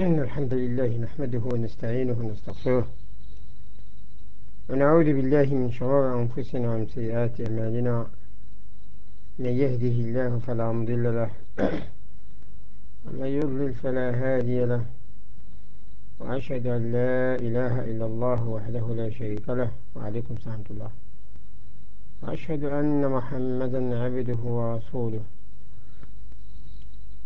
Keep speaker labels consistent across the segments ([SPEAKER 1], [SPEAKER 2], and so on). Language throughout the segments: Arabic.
[SPEAKER 1] إن الحمد لله نحمده ونستعينه ونستغفره ونعوذ بالله من شرور أنفسنا ومن سيئات أعمالنا من يهده الله فلا مضل له ومن يضلل فلا هادي له وأشهد أن لا إله إلا الله وحده لا شريك له وعليكم سلامة الله وأشهد أن محمدا عبده ورسوله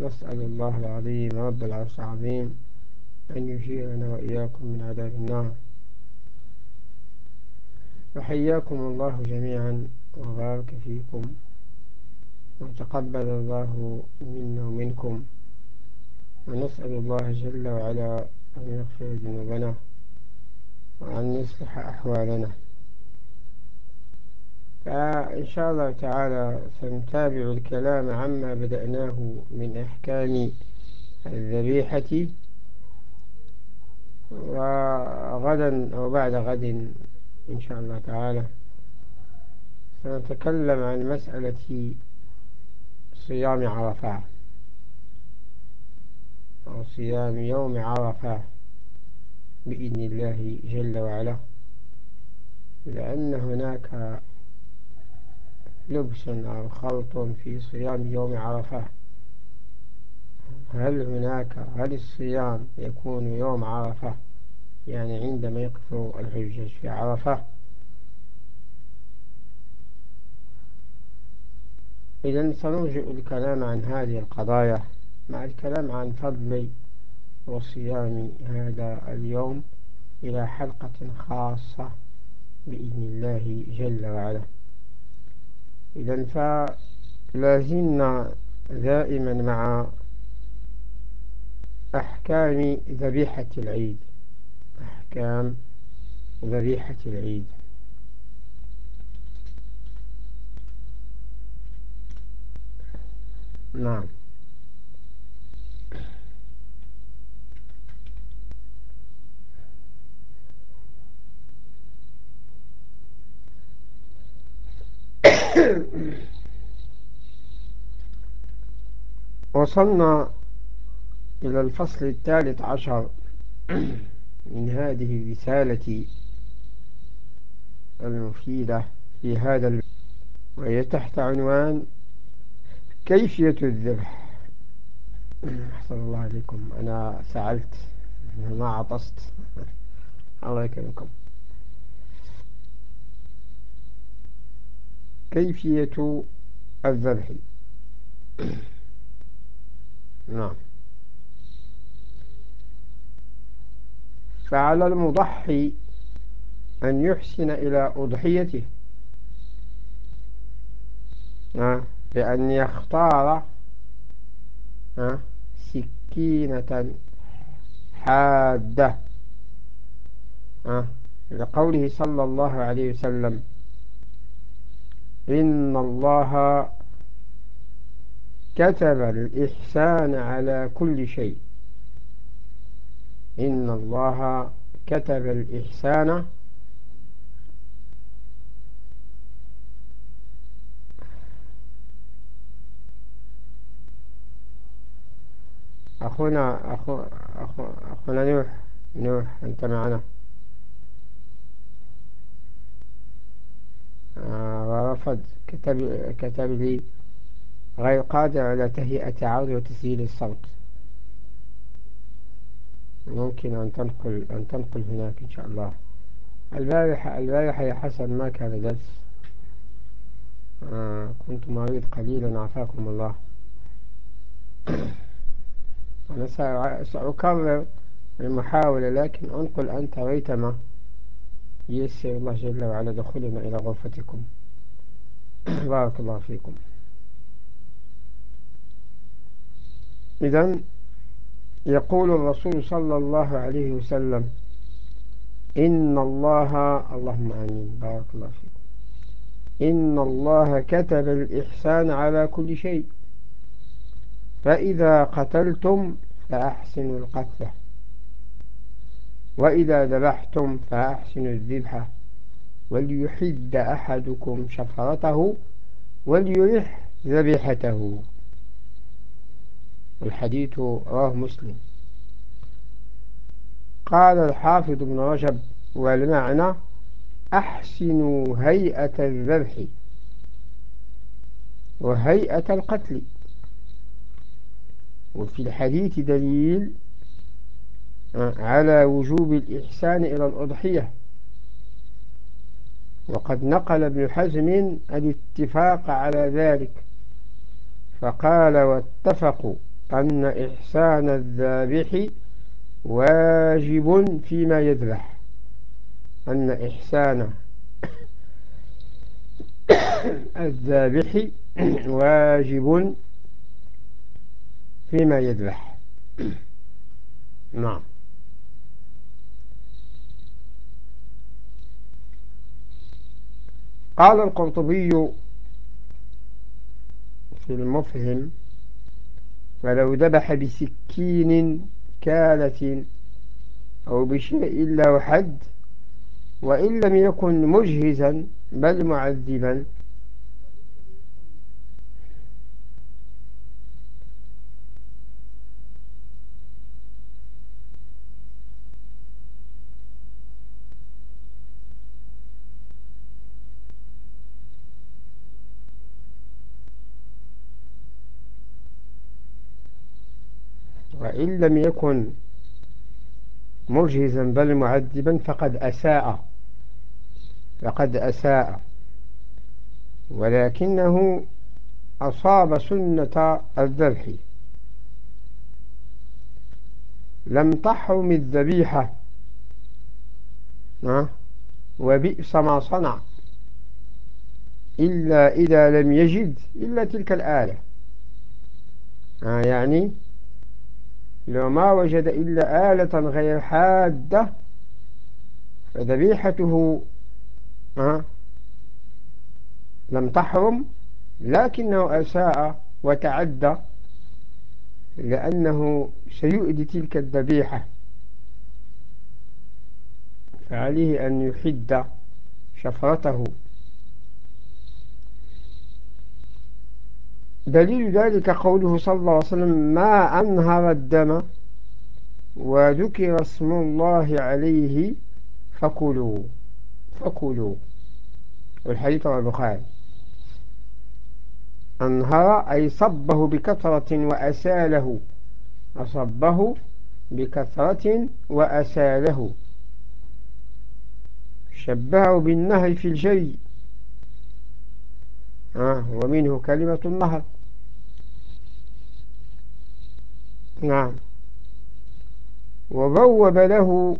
[SPEAKER 1] نسأل الله العظيم رب العرش العظيم أن يشيرنا وإياكم من عذاب النار. وحياكم الله جميعا وبارك فيكم. وتقبل الله منا ومنكم. ونسأل الله جل وعلا أن يغفر ذنوبنا وأن يصلح أحوالنا. فإن شاء الله تعالى سنتابع الكلام عما بدأناه من أحكام الذبيحة. وغدا أو بعد غد إن شاء الله تعالى سنتكلم عن مسألة صيام عرفات أو صيام يوم عرفة بإذن الله جل وعلا لأن هناك لبس أو خلط في صيام يوم عرفة. هل هناك هل الصيام يكون يوم عرفة؟ يعني عندما يقف الحجاج في عرفة. إذا سنرجئ الكلام عن هذه القضايا مع الكلام عن فضل وصيام هذا اليوم إلى حلقة خاصة بإذن الله جل وعلا. إذا فلازلنا دائما مع أحكام ذبيحة العيد. أحكام ذبيحة العيد. نعم. وصلنا إلى الفصل الثالث عشر من هذه الرسالة المفيدة في هذا وهي تحت عنوان كيفية الذبح. أحسن الله عليكم. أنا سألت ما عطست. الله يكرمكم. كيفية الذبح؟ نعم. فعلى المضحي أن يحسن إلى أضحيته. بأن يختار سكينة حادة. لقوله صلى الله عليه وسلم إن الله كتب الإحسان على كل شيء. إن الله كتب الإحسان أخونا أخو أخو أخونا نوح نوح أنت معنا؟ ورفض كتب كتب لي غير قادر على تهيئة عرض وتسجيل الصوت. ممكن أن تنقل أن تنقل هناك إن شاء الله. البارحة البارحة يا حسن ما كان درس آه كنت مريض قليلا عافاكم الله. أنا سأكرر المحاولة لكن أنقل أنت ريتما يسر الله جل وعلا دخولنا إلى غرفتكم. بارك الله فيكم. إذن يقول الرسول صلى الله عليه وسلم إن الله اللهم آمين بارك الله فيكم. إن الله كتب الإحسان على كل شيء. فإذا قتلتم فأحسنوا القتلة وإذا ذبحتم فأحسنوا الذبحة وليحد أحدكم شفرته وليرح ذبيحته. الحديث رواه مسلم. قال الحافظ ابن رجب والمعنى أحسنوا هيئة الذبح وهيئة القتل. وفي الحديث دليل على وجوب الإحسان إلى الأضحية. وقد نقل ابن حزم الاتفاق على ذلك فقال واتفقوا أن إحسان الذابح واجب فيما يذبح أن إحسان الذابح واجب فيما يذبح. نعم. قال القرطبي في المفهم فلو ذبح بسكين كالة أو بشيء له حد وإن لم يكن مجهزا بل معذبا. وإن لم يكن مجهزا بل معذبا فقد أساء فقد أساء. ولكنه أصاب سنة الذبح. لم تحرم الذبيحة. وبئس ما صنع. إلا إذا لم يجد إلا تلك الآلة. يعني؟ لو ما وجد إلا آلة غير حادة فذبيحته أه لم تحرم لكنه أساء وتعدى لأنه سيؤدي تلك الذبيحة. فعليه أن يحد شفرته. دليل ذلك قوله صلى الله عليه وسلم ما أنهر الدم وذكر اسم الله عليه فكلوا فكلوا. والحديث عن البخاري. أنهر أي صبه بكثرة وأساله أصبه بكثرة وأساله. شبهه بالنهر في الجري. آه ومنه كلمة النهر. نعم. وبوب له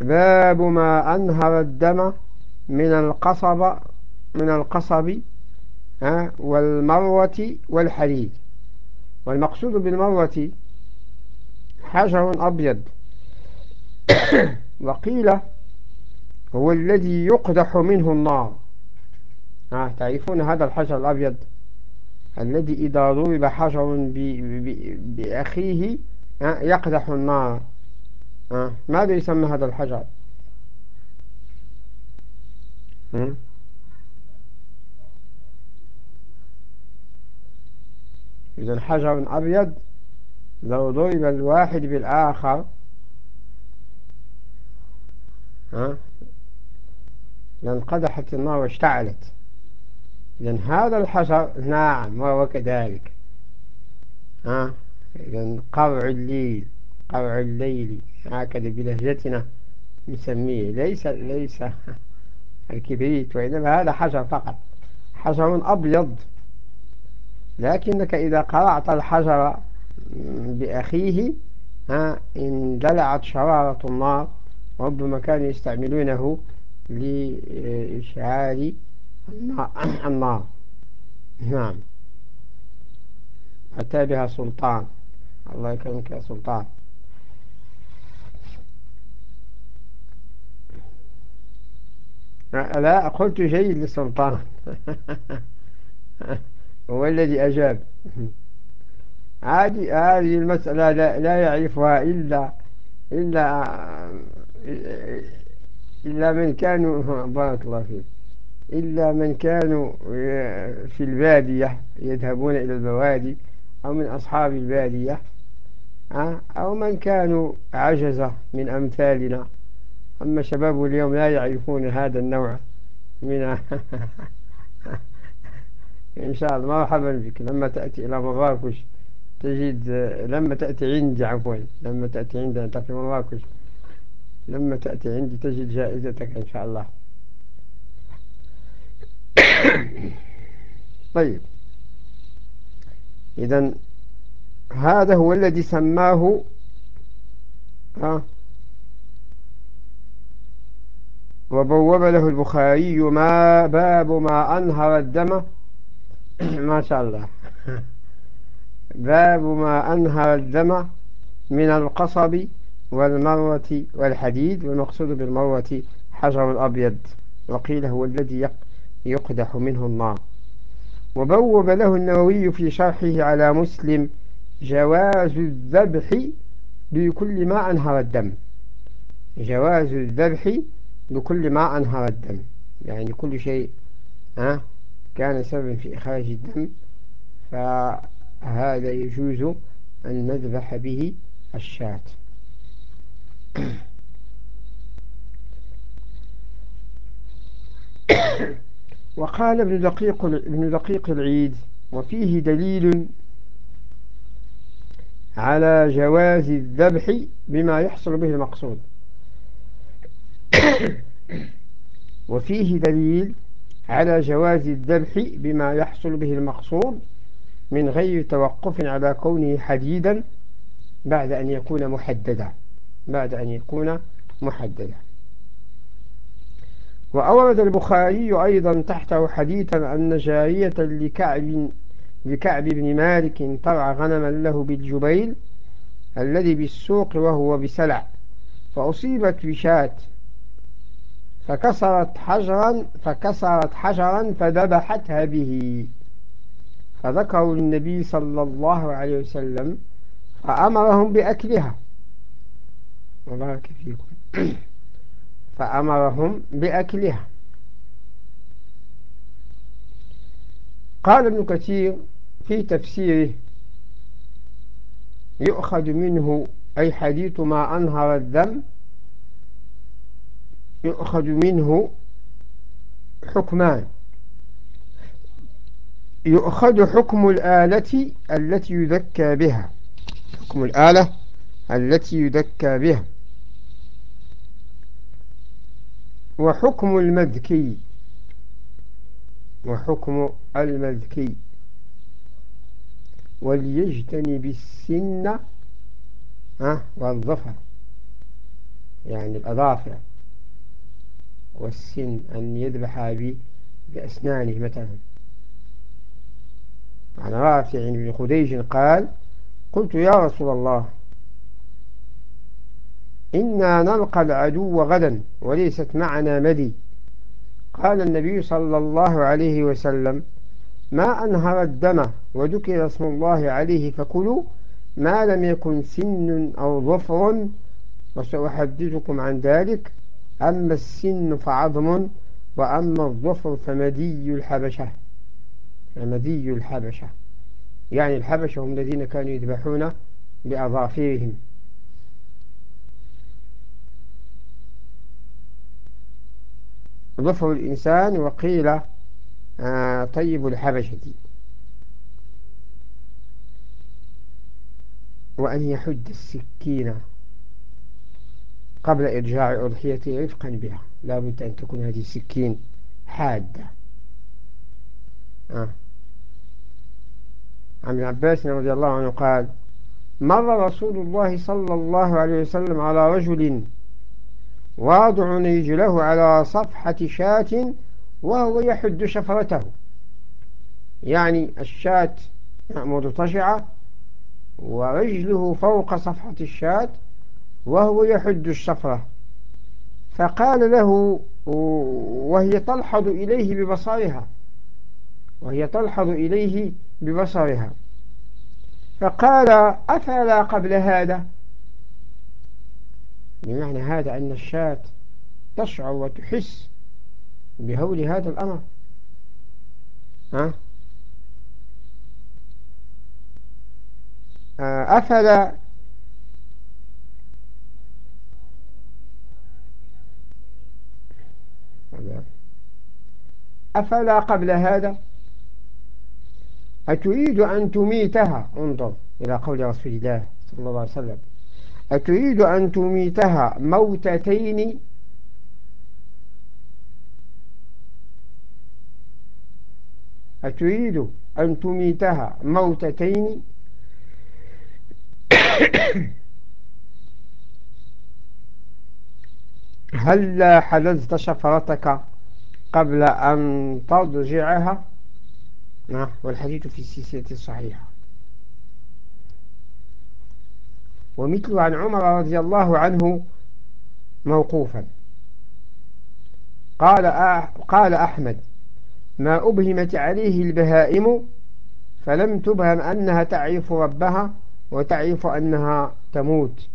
[SPEAKER 1] باب ما أنهر الدم من القصب من القصب والمروة والحديد والمقصود بالمروة حجر أبيض. وقيل هو الذي يقدح منه النار. تعرفون هذا الحجر الأبيض؟ الذي إذا ضرب حجر بأخيه يقدح النار. أه؟ ماذا يسمى هذا الحجر؟ إذا حجر أبيض لو ضرب الواحد بالآخر لانقدحت النار واشتعلت. إذا هذا الحجر ناعم وهو كذلك. ها؟ إذا قرع الليل قرع الليل هكذا بلهجتنا نسميه. ليس ليس الكبريت وإنما هذا حجر فقط. حجر أبيض. لكنك إذا قرعت الحجر بأخيه ها اندلعت شرارة النار ربما كانوا يستعملونه لإشعال النار نعم. أتى بها سلطان. الله يكرمك يا سلطان. لا قلت جيد للسلطان هو الذي أجاب. عادي هذه المسألة لا, لا يعرفها إلا إلا إلا من كانوا. بارك الله فيك. إلا من كانوا في البادية يذهبون إلى البوادي أو من أصحاب البادية أو من كانوا عجزة من أمثالنا. أما شباب اليوم لا يعرفون هذا النوع من إن شاء الله مرحبا بك. لما تأتي إلى مراكش تجد لما تأتي عندي عفوا لما تأتي عندنا في مراكش لما تأتي عندي تجد جائزتك إن شاء الله. طيب. إذا هذا هو الذي سماه ها وبوب له البخاري ما باب ما أنهر الدم. ما شاء الله. باب ما أنهر الدم من القصب والمروة والحديد والمقصود بالمروة حجر الأبيض وقيل هو الذي يقدح منه النار. وبوب له النووي في شرحه على مسلم جواز الذبح بكل ما أنهر الدم. جواز الذبح بكل ما أنهر الدم. يعني كل شيء ها كان سببا في إخراج الدم فهذا يجوز أن نذبح به الشاة. وقال ابن دقيق, ابن دقيق العيد وفيه دليل على جواز الذبح بما يحصل به المقصود. وفيه دليل على جواز الذبح بما يحصل به المقصود من غير توقف على كونه حديدا بعد أن يكون محددا بعد أن يكون محددا. وأورد البخاري أيضا تحته حديثا أن جارية لكعب, لكعب بن مالك طرع غنما له بالجبيل الذي بالسوق وهو بسلع فأصيبت بشاة. فكسرت حجرا فكسرت حجرا فذبحتها به. فذكروا للنبي صلى الله عليه وسلم فأمرهم بأكلها. وبارك فيكم. فأمرهم بأكلها. قال ابن كثير في تفسيره يؤخذ منه أي حديث ما أنهر الدم يؤخذ منه حكمان. يؤخذ حكم الآلة التي يذكى بها. حكم الآلة التي يذكى بها. وحكم المذكي. وحكم المذكي. وليجتنب السن والظفر. يعني الأظافر. والسن أن يذبح بأسنانه مثلا. عن رافع بن خديج قال قلت يا رسول الله إنا نلقى العدو غدا وليست معنا مدي. قال النبي صلى الله عليه وسلم ما أنهر الدم وذكر اسم الله عليه فكلوا ما لم يكن سن أو ظفر. وسأحدثكم عن ذلك أما السن فعظم وأما الظفر فمدي الحبشة. فمدي الحبشة. يعني الحبشة هم الذين كانوا يذبحون بأظافرهم ظفر الإنسان وقيل آه طيب الحبشة. وأن يحد السكينة قبل إرجاع أضحيته رفقا بها. لا بد أن تكون هذه السكين حادة. آه. عن عباس رضي الله عنه قال مر رسول الله صلى الله عليه وسلم على رجل واضع رجله على صفحة شاة وهو يحد شفرته. يعني الشاة مرتجعة ورجله فوق صفحة الشاة وهو يحد الشفرة. فقال له وهي تلحظ إليه ببصرها وهي تلحظ إليه ببصرها. فقال أفلا قبل هذا؟ بمعنى هذا أن الشاة تشعر وتحس بهول هذا الأمر. ها؟ آه، أفلا أفلا قبل هذا؟ أتريد أن تميتها؟ انظر إلى قول رسول الله صلى الله عليه وسلم. أتريد أن تميتها موتتين. أتريد أن تميتها موتتين. هل حلزت شفرتك قبل أن تضجعها؟ نعم والحديث في السلسلة الصحيحة. ومثل عن عمر رضي الله عنه موقوفا. قال قال أحمد ما أبهمت عليه البهائم فلم تبهم أنها تعرف ربها وتعرف أنها تموت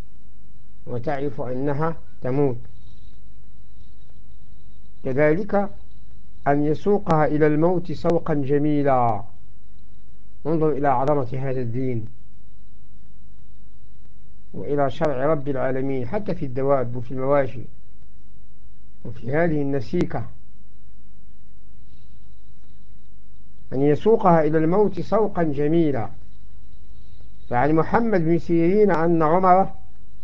[SPEAKER 1] وتعرف أنها تموت. كذلك أن يسوقها إلى الموت سوقا جميلا. انظر إلى عظمة هذا الدين. وإلى شرع رب العالمين حتى في الدواب وفي المواشي وفي هذه النسيكة أن يسوقها إلى الموت سوقا جميلا. فعن محمد بن سيرين أن عمر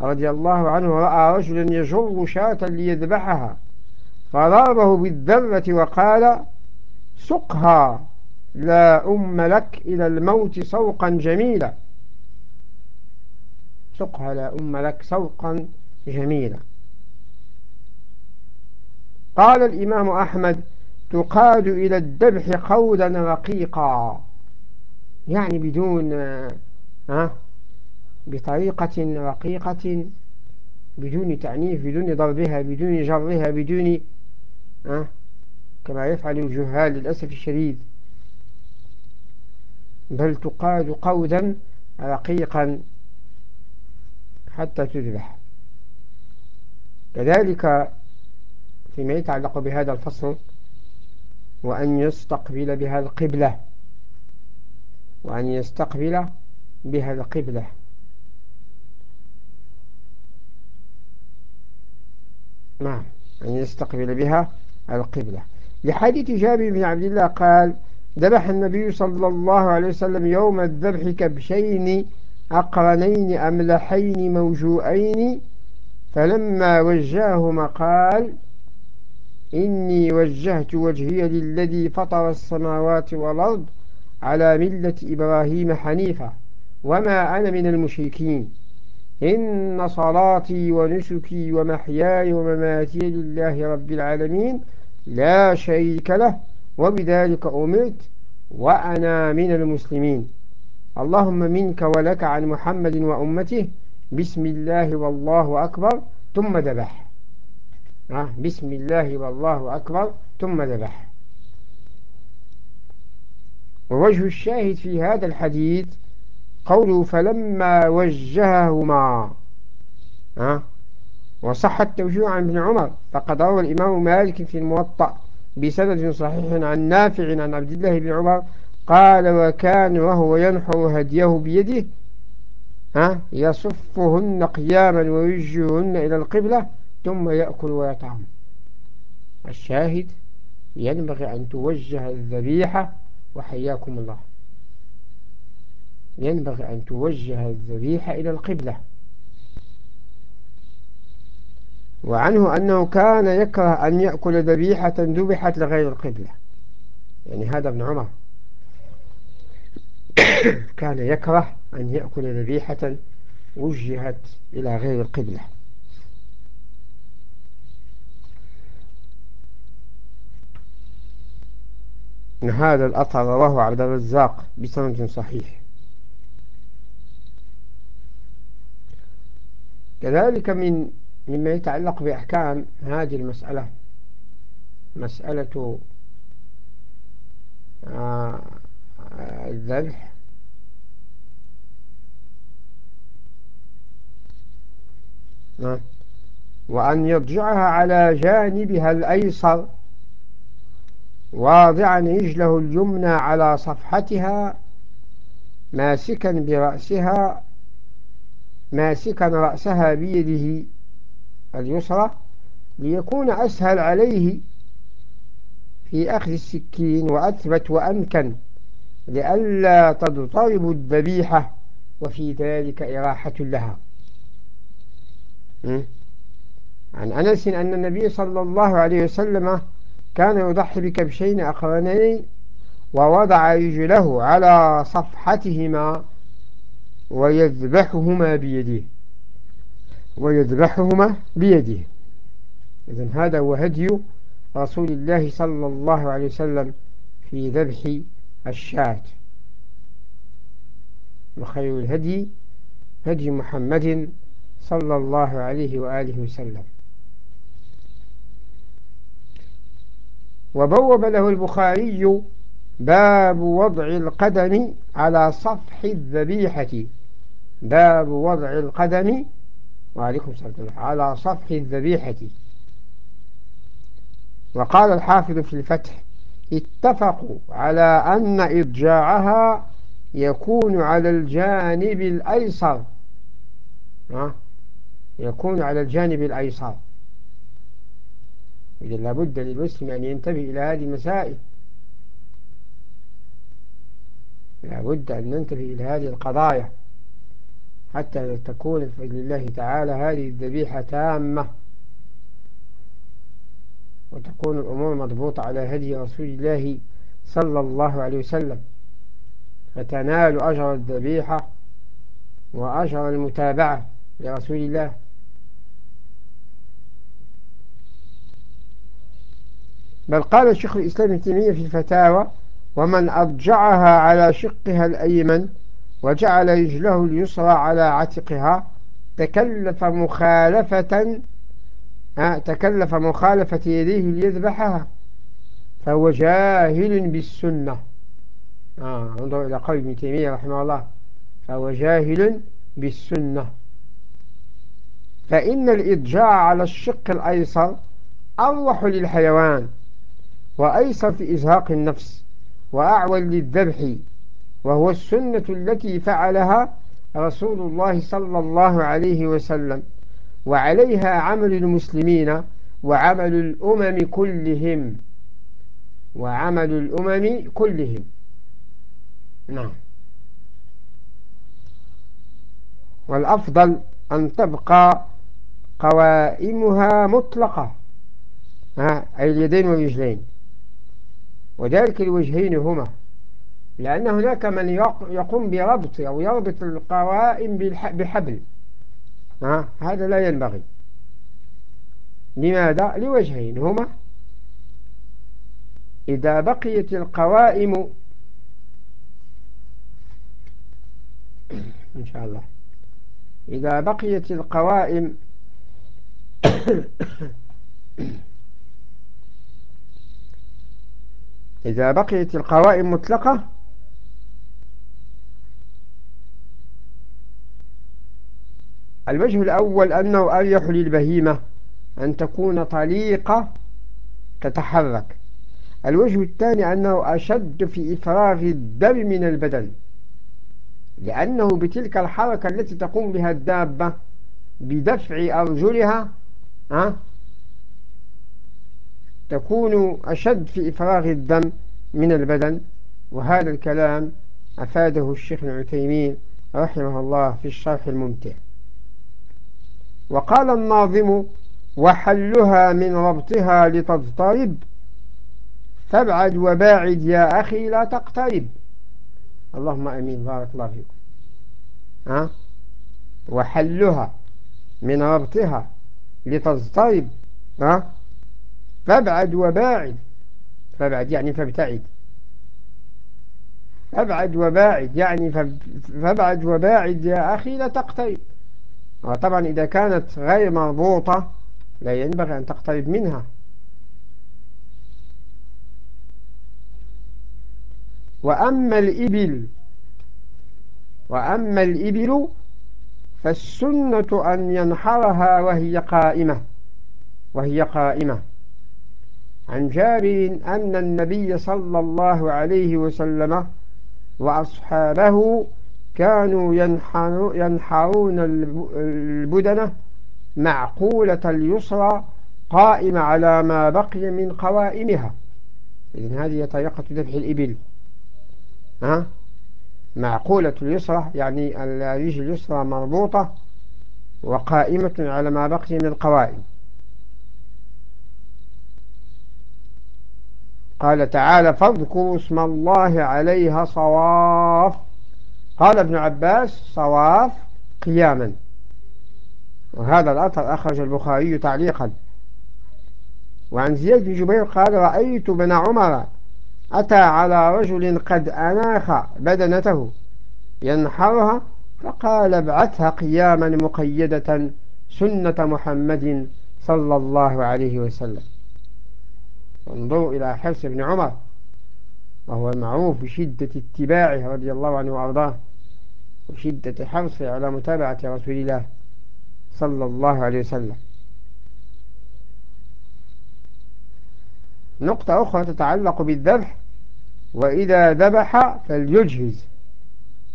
[SPEAKER 1] رضي الله عنه رأى رجلا يجر شاة ليذبحها فضربه بالذرة وقال سقها لا أم لك إلى الموت سوقا جميلا. سقها لا أم لك سوقا جميلا. قال الإمام أحمد تقاد إلى الذبح قودا رقيقا. يعني بدون ها بطريقة رقيقة بدون تعنيف بدون ضربها بدون جرها بدون ها كما يفعل الجهال للأسف الشديد. بل تقاد قودا رقيقا. حتى تذبح. كذلك فيما يتعلق بهذا الفصل وأن يستقبل بها القبلة وأن يستقبل بها القبلة. نعم أن يستقبل بها القبلة. لحديث جابر بن عبد الله قال ذبح النبي صلى الله عليه وسلم يوم الذبح كبشين أقرنين أملحين موجوئين فلما وجههما قال إني وجهت وجهي للذي فطر السماوات والأرض على ملة إبراهيم حنيفة وما أنا من المشركين. إن صلاتي ونسكي ومحياي ومماتي لله رب العالمين لا شريك له وبذلك أمرت وأنا من المسلمين. اللهم منك ولك عن محمد وأمته بسم الله والله أكبر ثم ذبح. آه بسم الله والله أكبر ثم ذبح. ووجه الشاهد في هذا الحديث قوله فلما وجههما. آه وصح التوجيه عن ابن عمر فقد روى الإمام مالك في الموطأ بسند صحيح عن نافع عن عبد الله بن عمر قال وكان وهو ينحر هديه بيده ها يصفهن قياما ويوجههن إلى القبلة ثم يأكل ويطعم. الشاهد ينبغي أن توجه الذبيحة وحياكم الله. ينبغي أن توجه الذبيحة إلى القبلة. وعنه أنه كان يكره أن يأكل ذبيحة ذبحت لغير القبلة. يعني هذا ابن عمر. كان يكره أن يأكل ذبيحة وجهت إلى غير القبلة. هذا الأثر رواه عبد الرزاق بسند صحيح. كذلك من مما يتعلق بأحكام هذه المسألة مسألة آه، الذبح نعم. وأن يضجعها على جانبها الأيسر واضعا رجله اليمنى على صفحتها ماسكا برأسها ماسكا رأسها بيده اليسرى ليكون أسهل عليه في أخذ السكين وأثبت وأمكن لئلا تضطرب الذبيحة وفي ذلك إراحة لها. عن أنس أن النبي صلى الله عليه وسلم كان يضحي بكبشين أقرنين ووضع رجله على صفحتهما ويذبحهما بيده. ويذبحهما بيده. إذن هذا هو هدي رسول الله صلى الله عليه وسلم في ذبح الشاة. وخير الهدي هدي محمد صلى الله عليه وآله وسلم. وبوب له البخاري باب وضع القدم على صفح الذبيحة. باب وضع القدم وعليكم السلام على صفح الذبيحة. وقال الحافظ في الفتح اتفقوا على أن إضجاعها يكون على الجانب الأيسر. يكون على الجانب الأيسر. إذا لابد للمسلم أن ينتبه إلى هذه المسائل. لابد أن ننتبه إلى هذه القضايا حتى تكون الله تعالى هذه الذبيحة تامة. وتكون الأمور مضبوطة على هدي رسول الله صلى الله عليه وسلم. فتنال أجر الذبيحة وأجر المتابعة لرسول الله. بل قال الشيخ الإسلام ابن تيمية في الفتاوى ومن أضجعها على شقها الأيمن وجعل رجله اليسرى على عتقها تكلف مخالفة تكلف مخالفة يديه ليذبحها فهو جاهل بالسنة. آه انظر إلى قول ابن تيمية رحمه الله. فهو جاهل بالسنة. فإن الإضجاع على الشق الأيسر أروح للحيوان وأيسر في إزهاق النفس وأعول للذبح وهو السنة التي فعلها رسول الله صلى الله عليه وسلم. وعليها عمل المسلمين وعمل الأمم كلهم. وعمل الأمم كلهم. نعم. والأفضل أن تبقى قوائمها مطلقة. أي اليدين والرجلين. وذلك الوجهين هما. لأن هناك من يقوم بربط أو يربط القوائم بحبل. ها؟ هذا لا ينبغي. لماذا؟ لوجهين. هما إذا بقيت القوائم إن شاء الله. إذا بقيت القوائم إذا بقيت القوائم مطلقة الوجه الأول أنه أريح للبهيمة أن تكون طليقة تتحرك. الوجه الثاني أنه أشد في إفراغ الدم من البدن لأنه بتلك الحركة التي تقوم بها الدابة بدفع أرجلها ها تكون أشد في إفراغ الدم من البدن. وهذا الكلام أفاده الشيخ العثيمين رحمه الله في الشرح الممتع. وقال الناظم وحلها من ربطها لتضطرب. فابعد وباعد يا أخي لا تقترب. اللهم أمين. بارك الله فيكم. ها؟ وحلها من ربطها لتضطرب. ها؟ فابعد وباعد. فابعد يعني فابتعد. فابعد وباعد يعني فابعد وباعد يا أخي لا تقترب. طبعا إذا كانت غير مربوطة لا ينبغي أن تقترب منها. وأما الإبل وأما الإبل فالسنة أن ينحرها وهي قائمة وهي قائمة. عن جابر أن النبي صلى الله عليه وسلم وأصحابه كانوا ينحرون البدنة معقولة اليسرى قائمة على ما بقي من قوائمها. إذن هذه طريقة ذبح الإبل. ها؟ معقولة اليسرى يعني الرجل اليسرى مربوطة وقائمة على ما بقي من القوائم. قال تعالى فاذكروا اسم الله عليها صواف. قال ابن عباس صواف قياما. وهذا الأثر أخرج البخاري تعليقا. وعن زياد بن جبير قال رأيت بن عمر أتى على رجل قد أناخ بدنته ينحرها فقال ابعثها قياما مقيدة سنة محمد صلى الله عليه وسلم. انظروا إلى حرص بن عمر. وهو المعروف بشدة اتباعه رضي الله عنه وأرضاه وشدة حرصه على متابعة رسول الله صلى الله عليه وسلم. نقطة أخرى تتعلق بالذبح وإذا ذبح فليجهز.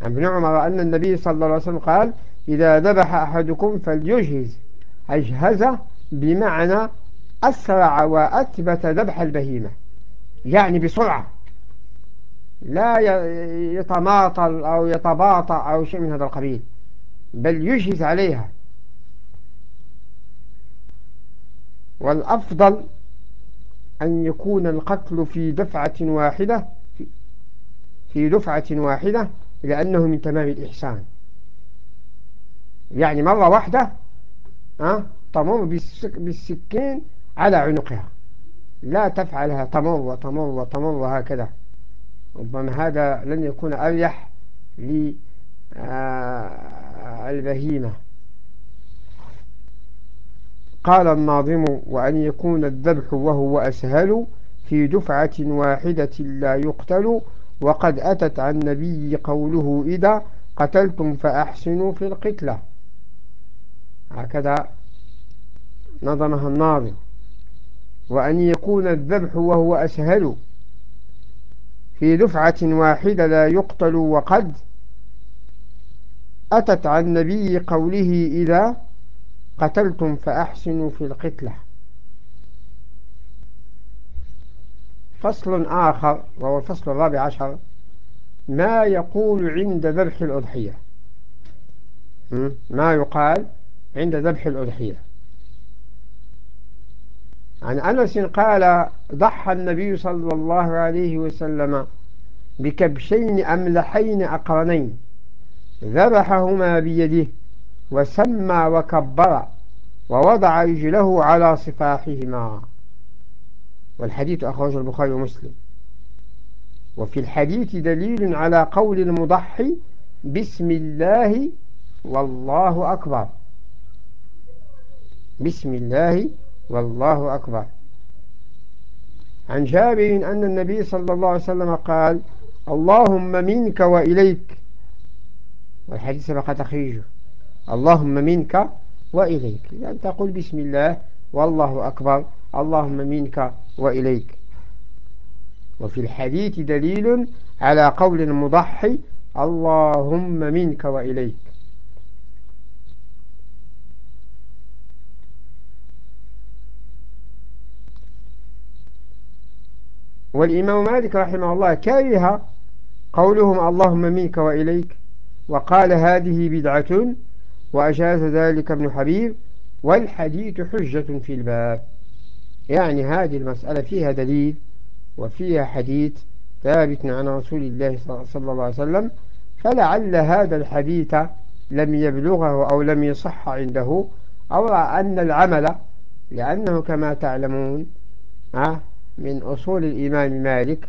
[SPEAKER 1] عن ابن عمر أن النبي صلى الله عليه وسلم قال إذا ذبح أحدكم فليجهز. أجهز بمعنى أسرع وأثبت ذبح البهيمة يعني بسرعة. لا يتماطل أو يتباطأ أو شيء من هذا القبيل بل يجهز عليها. والأفضل أن يكون القتل في دفعة واحدة في دفعة واحدة لأنه من تمام الإحسان. يعني مرة واحدة أه تمر بالسكين على عنقها. لا تفعلها تمر وتمر وتمر وهكذا ربما هذا لن يكون أريح للبهيمة قال الناظم وأن يكون الذبح وهو أسهل في دفعة واحدة لا يقتل. وقد أتت عن نبي قوله إذا قتلتم فأحسنوا في القتلة. هكذا نظمها الناظم. وأن يكون الذبح وهو أسهل في دفعة واحدة لا يقتل وقد أتت عن نبي قوله إذا قتلتم فأحسنوا في القتلة. فصل آخر وهو الفصل الرابع عشر. ما يقول عند ذبح الأضحية؟ ما يقال عند ذبح الأضحية. عن أنس قال ضحى النبي صلى الله عليه وسلم بكبشين أملحين أقرنين ذبحهما بيده وسمى وكبر ووضع رجله على صفاحهما. والحديث أخرج البخاري ومسلم. وفي الحديث دليل على قول المضحي بسم الله والله أكبر. بسم الله والله أكبر. عن جابر أن النبي صلى الله عليه وسلم قال اللهم منك وإليك. والحديث سبق تخريجه. اللهم منك وإليك. يعني تقول بسم الله والله أكبر. اللهم منك وإليك. وفي الحديث دليل على قول المضحي اللهم منك وإليك. والإمام مالك رحمه الله كره قولهم اللهم منك وإليك وقال هذه بدعة وأجاز ذلك ابن حبيب والحديث حجة في الباب. يعني هذه المسألة فيها دليل وفيها حديث ثابت عن رسول الله صلى الله عليه وسلم فلعل هذا الحديث لم يبلغه أو لم يصح عنده أو أن العمل لأنه كما تعلمون من أصول الإمام مالك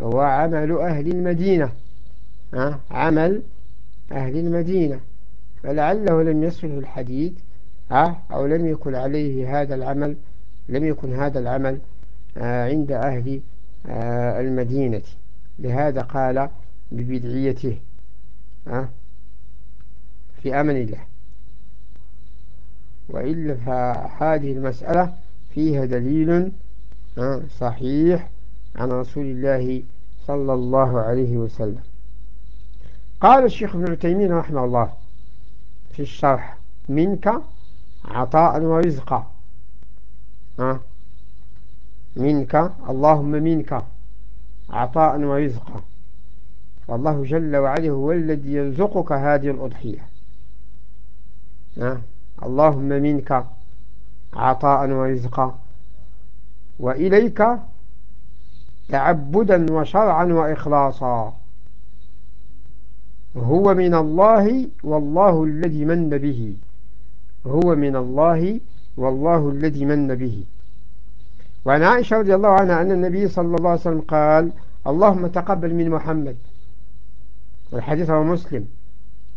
[SPEAKER 1] هو عمل أهل المدينة عمل أهل المدينة. فلعله لم يصل الحديث أو لم يكن عليه هذا العمل لم يكن هذا العمل آه، عند أهل آه، المدينة. لهذا قال ببدعيته في أمن الله. وإلا فهذه المسألة فيها دليل صحيح عن رسول الله صلى الله عليه وسلم. قال الشيخ ابن تيمية رحمه الله في الشرح منك عطاء ورزقا. منك اللهم منك عطاء ورزقا. والله جل وعلا هو الذي يرزقك هذه الأضحية. اللهم منك عطاء ورزقا. وإليك تعبدا وشرعا وإخلاصا. هو من الله والله الذي من به. هو من الله والله الذي من به. وعن عائشة رضي الله عنها أن النبي صلى الله عليه وسلم قال اللهم تقبل من محمد. والحديث هو مسلم.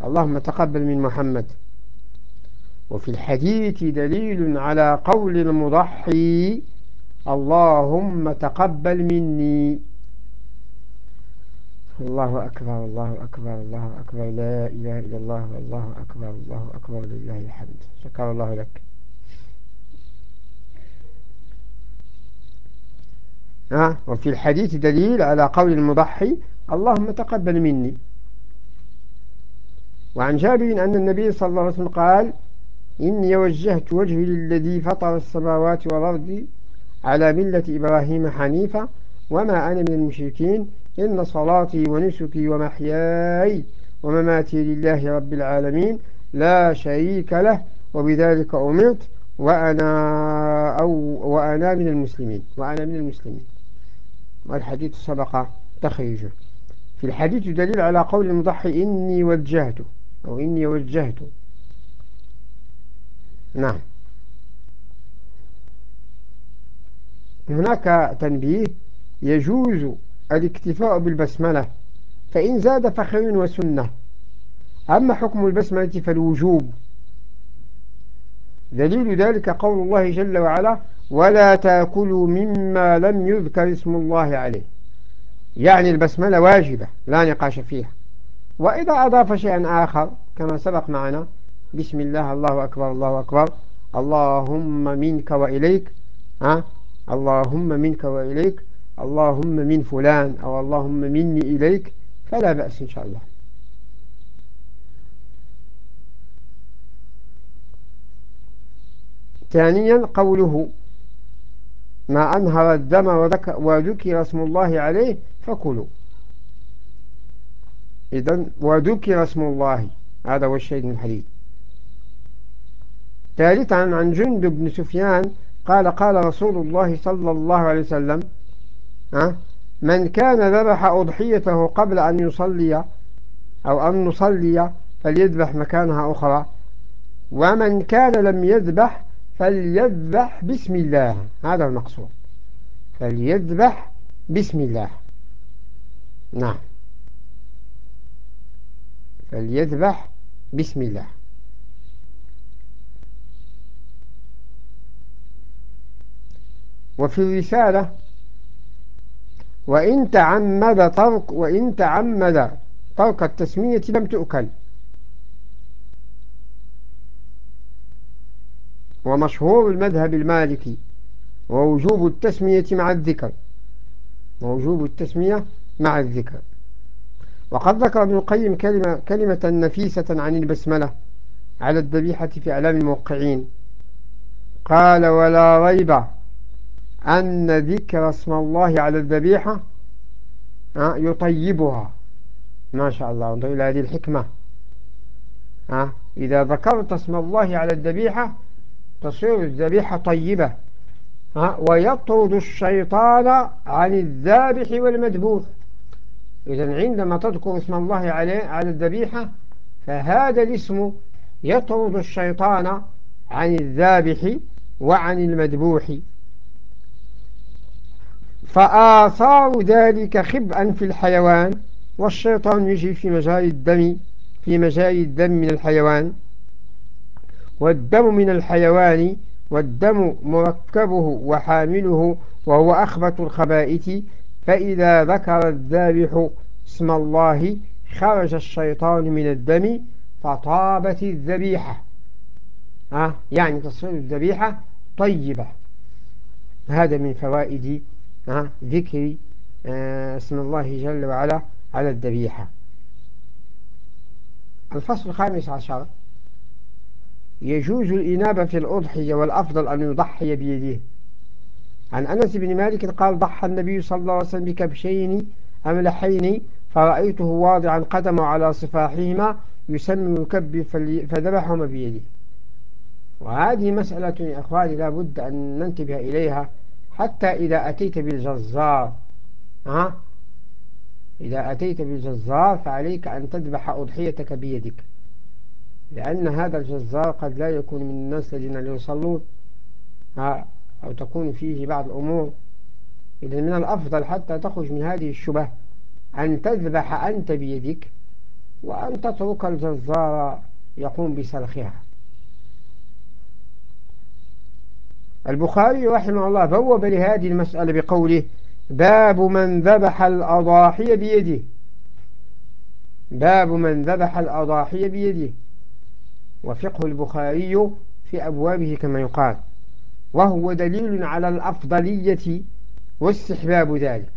[SPEAKER 1] اللهم تقبل من محمد. وفي الحديث دليل على قول المضحي اللهم تقبل مني. الله أكبر الله أكبر الله أكبر. لا إله إلا الله والله أكبر الله أكبر. لله الحمد. شكر الله لك. ها؟ وفي الحديث دليل على قول المضحي اللهم تقبل مني. وعن جابر أن النبي صلى الله عليه وسلم قال إني وجهت وجهي للذي فطر السماوات والأرض على ملة إبراهيم حنيفة وما أنا من المشركين إن صلاتي ونسكي ومحياي ومماتي لله رب العالمين لا شريك له وبذلك أمرت وأنا, أو وأنا من المسلمين وأنا من المسلمين. والحديث سبق تخريجه. في الحديث دليل على قول المضحي إني وجهت أو إني وجهت. نعم. هناك تنبيه يجوز الاكتفاء بالبسملة فإن زاد فخير وسنة. أما حكم البسملة فالوجوب. دليل ذلك قول الله جل وعلا ولا تأكلوا مما لم يذكر اسم الله عليه. يعني البسملة واجبة لا نقاش فيها. وإذا أضاف شيئا آخر كما سبق معنا بسم الله الله أكبر الله أكبر اللهم منك وإليك. ها؟ اللهم منك وإليك اللهم من فلان أو اللهم مني إليك فلا بأس إن شاء الله. ثانيا قوله ما أنهر الدم وذكر اسم الله عليه فكلوا. إذن وذكر اسم الله هذا هو الشيء الحديث. ثالثا عن جند بن سفيان قال قال رسول الله صلى الله عليه وسلم من كان ذبح أضحيته قبل أن يصلي أو أن نصلي فليذبح مكانها أخرى ومن كان لم يذبح فليذبح بسم الله. هذا المقصود. فليذبح بسم الله. نعم. فليذبح بسم الله. وفي الرسالة وإن تعمد ترك وإن تعمد ترك التسمية لم تؤكل. ومشهور المذهب المالكي ووجوب التسمية مع الذكر. ووجوب التسمية مع الذكر. وقد ذكر ابن القيم كلمة, كلمة نفيسة عن البسملة على الذبيحة في إعلام الموقعين. قال ولا ريب أن ذكر اسم الله على الذبيحة يطيبها. ما شاء الله انظر إلى هذه الحكمة. إذا ذكرت اسم الله على الذبيحة تصير الذبيحة طيبة. ويطرد الشيطان عن الذابح والمذبوح. إذا عندما تذكر اسم الله عليه على الذبيحة فهذا الاسم يطرد الشيطان عن الذابح وعن المذبوح. فآثار ذلك خبئا في الحيوان والشيطان يجي في مجال الدم في مجال الدم من الحيوان والدم من الحيوان والدم مركبه وحامله وهو أخبث الخبائث فإذا ذكر الذابح اسم الله خرج الشيطان من الدم فطابت الذبيحة. ها يعني تصير الذبيحة طيبة. هذا من فوائد ذكر آه، اسم الله جل وعلا على الذبيحة. الفصل الخامس عشر. يجوز الإنابة في الأضحية والأفضل أن يضحي بيده. عن أنس بن مالك قال ضحى النبي صلى الله عليه وسلم بكبشين أملحين فرأيته واضعا قدمه على صفاحهما يسمي يكبر فذبحهما بيده. وهذه مسألة يا إخواني لا بد أن ننتبه إليها. حتى إذا أتيت بالجزار ها؟ إذا أتيت بالجزار فعليك أن تذبح أضحيتك بيدك لأن هذا الجزار قد لا يكون من الناس الذين لا يصلون أو تكون فيه بعض الأمور. إذا من الأفضل حتى تخرج من هذه الشبه أن تذبح أنت بيدك وأن تترك الجزار يقوم بسلخها. البخاري رحمه الله بوب لهذه المسألة بقوله باب من ذبح الأضاحي بيده. باب من ذبح الأضاحي بيده. وفقه البخاري في أبوابه كما يقال. وهو دليل على الأفضلية واستحباب ذلك.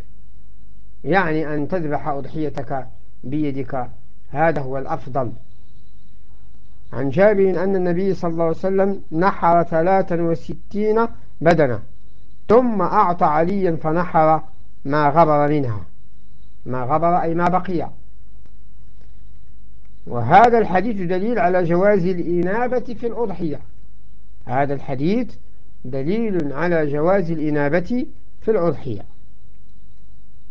[SPEAKER 1] يعني أن تذبح أضحيتك بيدك هذا هو الأفضل. عن جابر أن النبي صلى الله عليه وسلم نحر ثلاثا وستين بدنة ثم أعطى عليا فنحر ما غبر منها. ما غبر أي ما بقي. وهذا الحديث دليل على جواز الإنابة في الأضحية. هذا الحديث دليل على جواز الإنابة في الأضحية.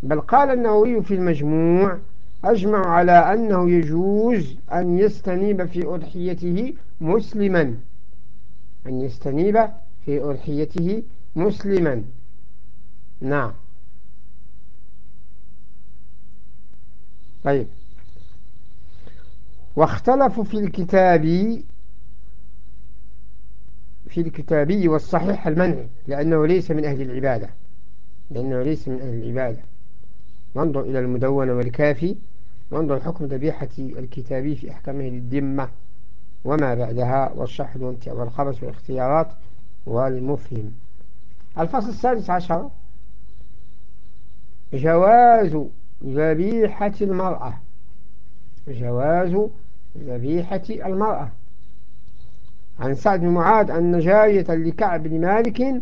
[SPEAKER 1] بل قال النووي في المجموع أجمع على أنه يجوز أن يستنيب في أضحيته مسلما. أن يستنيب في أضحيته مسلما. نعم. طيب. واختلفوا في الكتاب في الكتابي والصحيح المنع لأنه ليس من أهل العبادة. لأنه ليس من أهل العبادة. ننظر إلى المدونة والكافي. وانظر حكم ذبيحة الكتابي في أحكامه للذمة وما بعدها والشحذ والخبث والاختيارات والمفهم. الفصل السادس عشر. جواز ذبيحة المرأة. جواز ذبيحة المرأة. عن سعد بن معاذ أن جارية لكعب بن مالك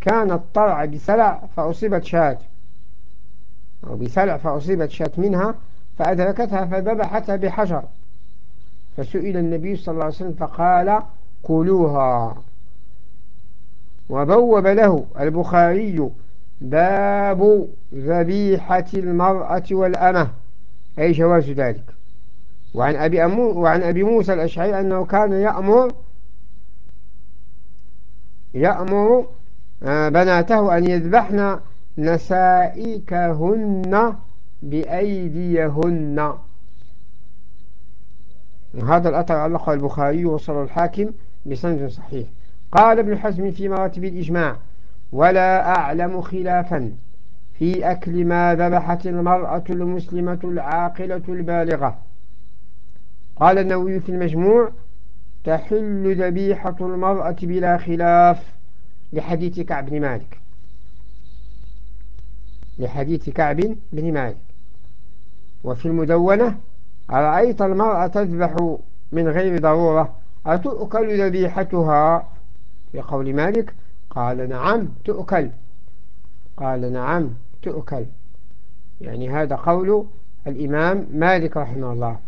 [SPEAKER 1] كانت طرع بسلع فأصيبت شاة أو بسلع فأصيبت شاة منها فأدركتها فذبحتها بحجر. فسئل النبي صلى الله عليه وسلم فقال كلوها. وبوب له البخاري باب ذبيحة المرأة والأمة. أي جواز ذلك؟ وعن أبي, أمو وعن أبي موسى الأشعري أنه كان يأمر يأمر آه، بناته أن يذبحن نسائكهن بأيديهن. هذا الأثر علقه البخاري وصل الحاكم بسند صحيح. قال ابن حزم في مراتب الإجماع ولا أعلم خلافا في أكل ما ذبحت المرأة المسلمة العاقلة البالغة. قال النووي في المجموع تحل ذبيحة المرأة بلا خلاف. لحديث كعب بن مالك. لحديث كعب بن مالك. وفي المدونة أرأيت المرأة تذبح من غير ضرورة؟ أتؤكل ذبيحتها؟ في قول مالك قال نعم تؤكل. قال نعم تؤكل. يعني هذا قول الإمام مالك رحمه الله.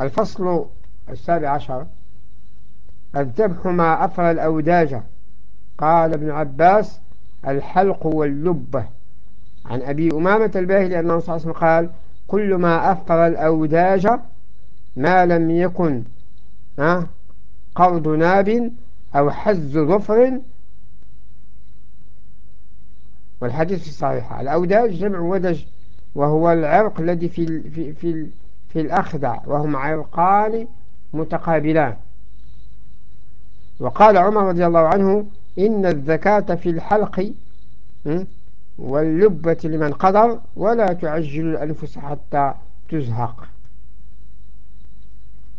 [SPEAKER 1] الفصل السابع عشر الذبح ما أفر الأوداج قال ابن عباس الحلق واللبة عن أبي أمامة الباهلي أنه صلى الله عليه قال كل ما أفر الأوداج ما لم يكن قرض ناب أو حز ظفر. والحديث في الصحيحة الأوداج جمع ودج وهو العرق الذي في في في في الأخدع وهم عرقان متقابلان. وقال عمر رضي الله عنه إن الزكاة في الحلق واللبة لمن قدر ولا تعجل الأنفس حتى تزهق.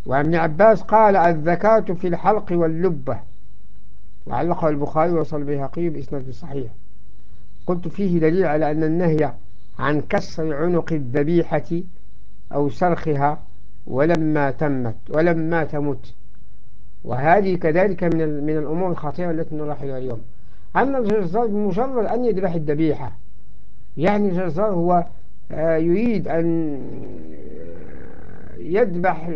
[SPEAKER 1] وعن ابن عباس قال الزكاة في الحلق واللبة. وعلقه البخاري وصل البيهقي بإسناد صحيح. قلت فيه دليل على أن النهي عن كسر عنق الذبيحة أو سرخها ولما تمت ولما تمت. وهذه كذلك من من الأمور الخطيرة التي نلاحظها اليوم. أن الجزار بمجرد أن يذبح الذبيحة؟ يعني الجزار هو آه، يريد أن يذبح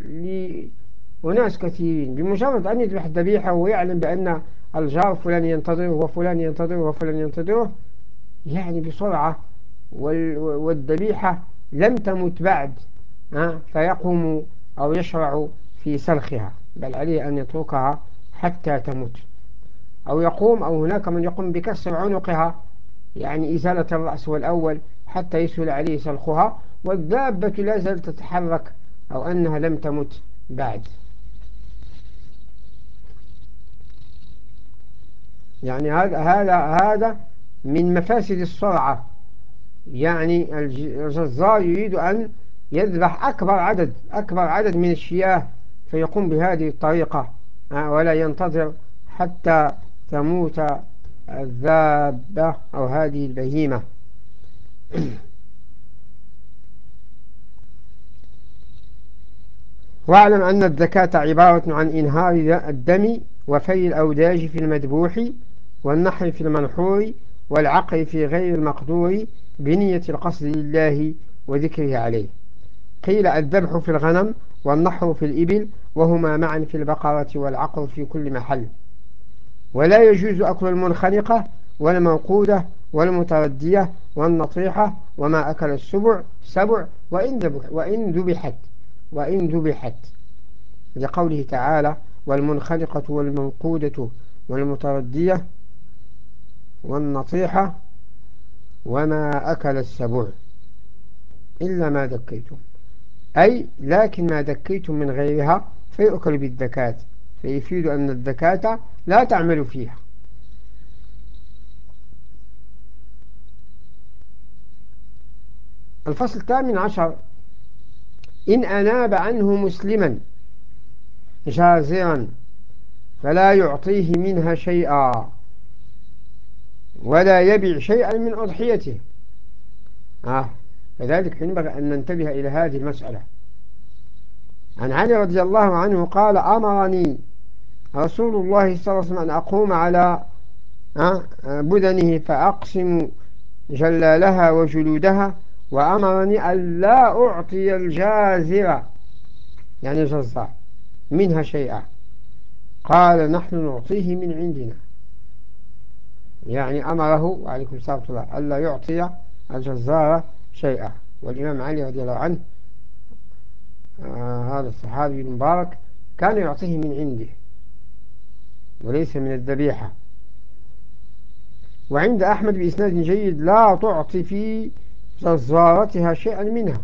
[SPEAKER 1] لأناس كثيرين. بمجرد أن يذبح الذبيحة ويعلم بأن الجار فلان ينتظره وفلان ينتظره وفلان ينتظره. يعني بسرعة والذبيحة لم تمت بعد فيقوم أو يشرع في سلخها بل عليه أن يتركها حتى تموت. أو يقوم أو هناك من يقوم بكسر عنقها يعني إزالة الرأس والأول حتى يسهل عليه سلخها والدابة لا زالت تتحرك أو أنها لم تمت بعد. يعني هذا هذا هذا من مفاسد السرعة يعني الجزار يريد أن يذبح أكبر عدد أكبر عدد من الشياه فيقوم بهذه الطريقة آه، ولا ينتظر حتى تموت الذابة أو هذه البهيمة. واعلم أن الزكاة عبارة عن إنهار الدم وفي الأوداج في المذبوح والنحر في المنحور والعقل في غير المقدور بنية القصد لله وذكره عليه. قيل الذبح في الغنم والنحر في الإبل وهما معا في البقرة والعقل في كل محل. ولا يجوز أكل المنخنقة والموقودة والمتردية والنطيحة وما أكل السبع سبع وإن, ذبح وإن ذبحت وإن ذبحت. لقوله تعالى والمنخنقة والموقودة والمتردية والنطيحة وما أكل السبع. إلا ما ذكيتم. أي لكن ما ذكيتم من غيرها فيؤكل بالذكاة فيفيد أن الذكاة لا تعمل فيها. الفصل الثامن عشر. إن أناب عنه مسلما جازرا فلا يعطيه منها شيئا ولا يبيع شيئا من أضحيته. آه لذلك ينبغي أن ننتبه إلى هذه المسألة. عن علي رضي الله عنه قال أمرني رسول الله صلى الله عليه وسلم أن أقوم على بدنه فأقسم جلالها وجلودها وأمرني أن لا أعطي الجازرة يعني الجزار منها شيئا. قال نحن نعطيه من عندنا. يعني أمره وعليكم السلام الله ألا يعطي الجزار شيئا. والإمام علي رضي الله عنه هذا الصحابي المبارك كان يعطيه من عنده وليس من الذبيحة. وعند أحمد بإسناد جيد لا تعطي في جزارتها شيئا منها.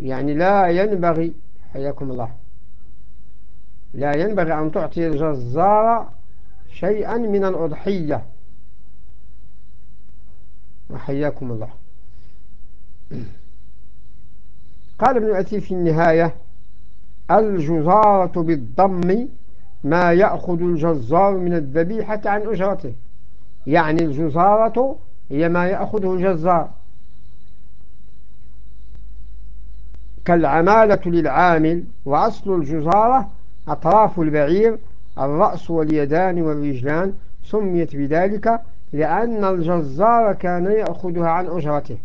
[SPEAKER 1] يعني لا ينبغي حياكم الله لا ينبغي أن تعطي الجزار شيئا من الأضحية. وحياكم الله. قال ابن أتي في النهاية الجزارة بالضم ما يأخذ الجزار من الذبيحة عن أجرته. يعني الجزارة هي ما يأخذه الجزار. كالعمالة للعامل وأصل الجزارة أطراف البعير الرأس واليدان والرجلان. سميت بذلك لأن الجزار كان يأخذها عن أجرته.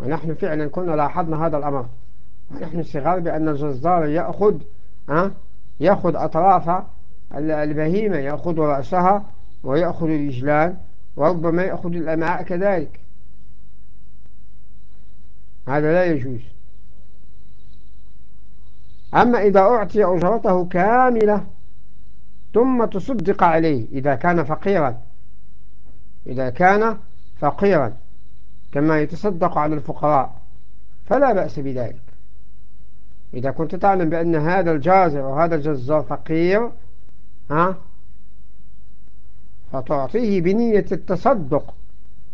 [SPEAKER 1] ونحن فعلا كنا لاحظنا هذا الأمر. ونحن صغار بأن الجزار يأخذ أه؟ يأخذ أطراف البهيمة يأخذ رأسها ويأخذ الرجلان وربما يأخذ الأمعاء كذلك. هذا لا يجوز. أما إذا أعطي أجرته كاملة ثم تصدق عليه إذا كان فقيرا. إذا كان فقيرا. كما يتصدق على الفقراء فلا بأس بذلك. إذا كنت تعلم بأن هذا الجازر وهذا الجزار فقير ها فتعطيه بنية التصدق